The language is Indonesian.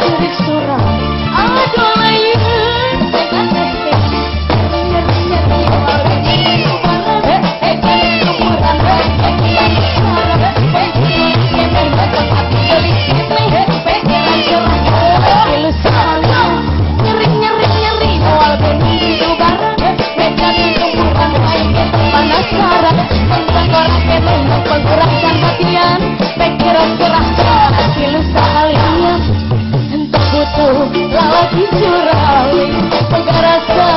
Aduh, nosso coração.